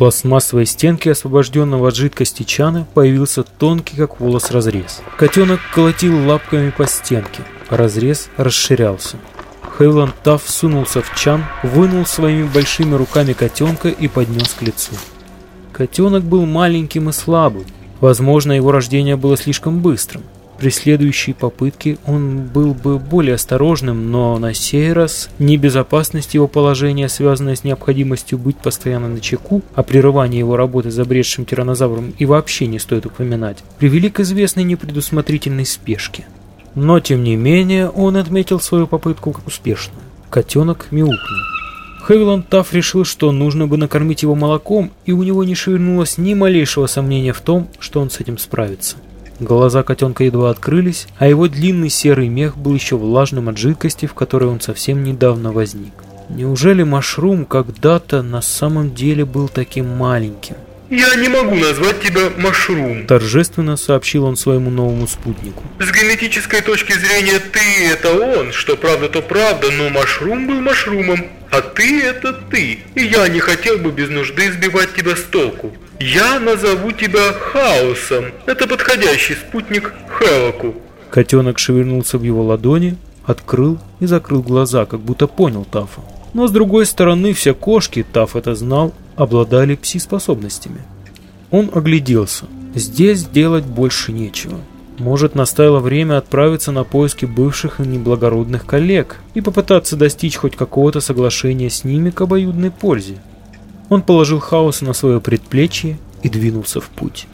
пластмассовой стенке освобожденного от жидкости чана появился тонкий, как волос, разрез. Котенок колотил лапками по стенке. Разрез расширялся. Хейланд Тафф сунулся в чан, вынул своими большими руками котенка и поднес к лицу. Котенок был маленьким и слабым. Возможно, его рождение было слишком быстрым. При следующей попытке он был бы более осторожным, но на сей раз небезопасность его положения, связанная с необходимостью быть постоянно на чеку, а прерывание его работы забредшим тиранозавром и вообще не стоит упоминать, привели к известной непредусмотрительной спешке. Но, тем не менее, он отметил свою попытку как успешную. Котенок мяукнул. Хевиланд Тафф решил, что нужно бы накормить его молоком, и у него не шевельнулось ни малейшего сомнения в том, что он с этим справится. Глаза котенка едва открылись, а его длинный серый мех был еще влажным от жидкости, в которой он совсем недавно возник. Неужели Машрум когда-то на самом деле был таким маленьким? «Я не могу назвать тебя Машрум», – торжественно сообщил он своему новому спутнику. «С генетической точки зрения ты – это он, что правда, то правда, но Машрум был Машрумом, а ты – это ты, и я не хотел бы без нужды сбивать тебя с толку. Я назову тебя Хаосом, это подходящий спутник Хелоку». Котенок шевельнулся в его ладони, открыл и закрыл глаза, как будто понял Тафа. Но с другой стороны, все кошки, Таф это знал, обладали пси-способностями. Он огляделся. Здесь делать больше нечего. Может, настало время отправиться на поиски бывших и неблагородных коллег и попытаться достичь хоть какого-то соглашения с ними к обоюдной пользе. Он положил хаоса на свое предплечье и двинулся в путь.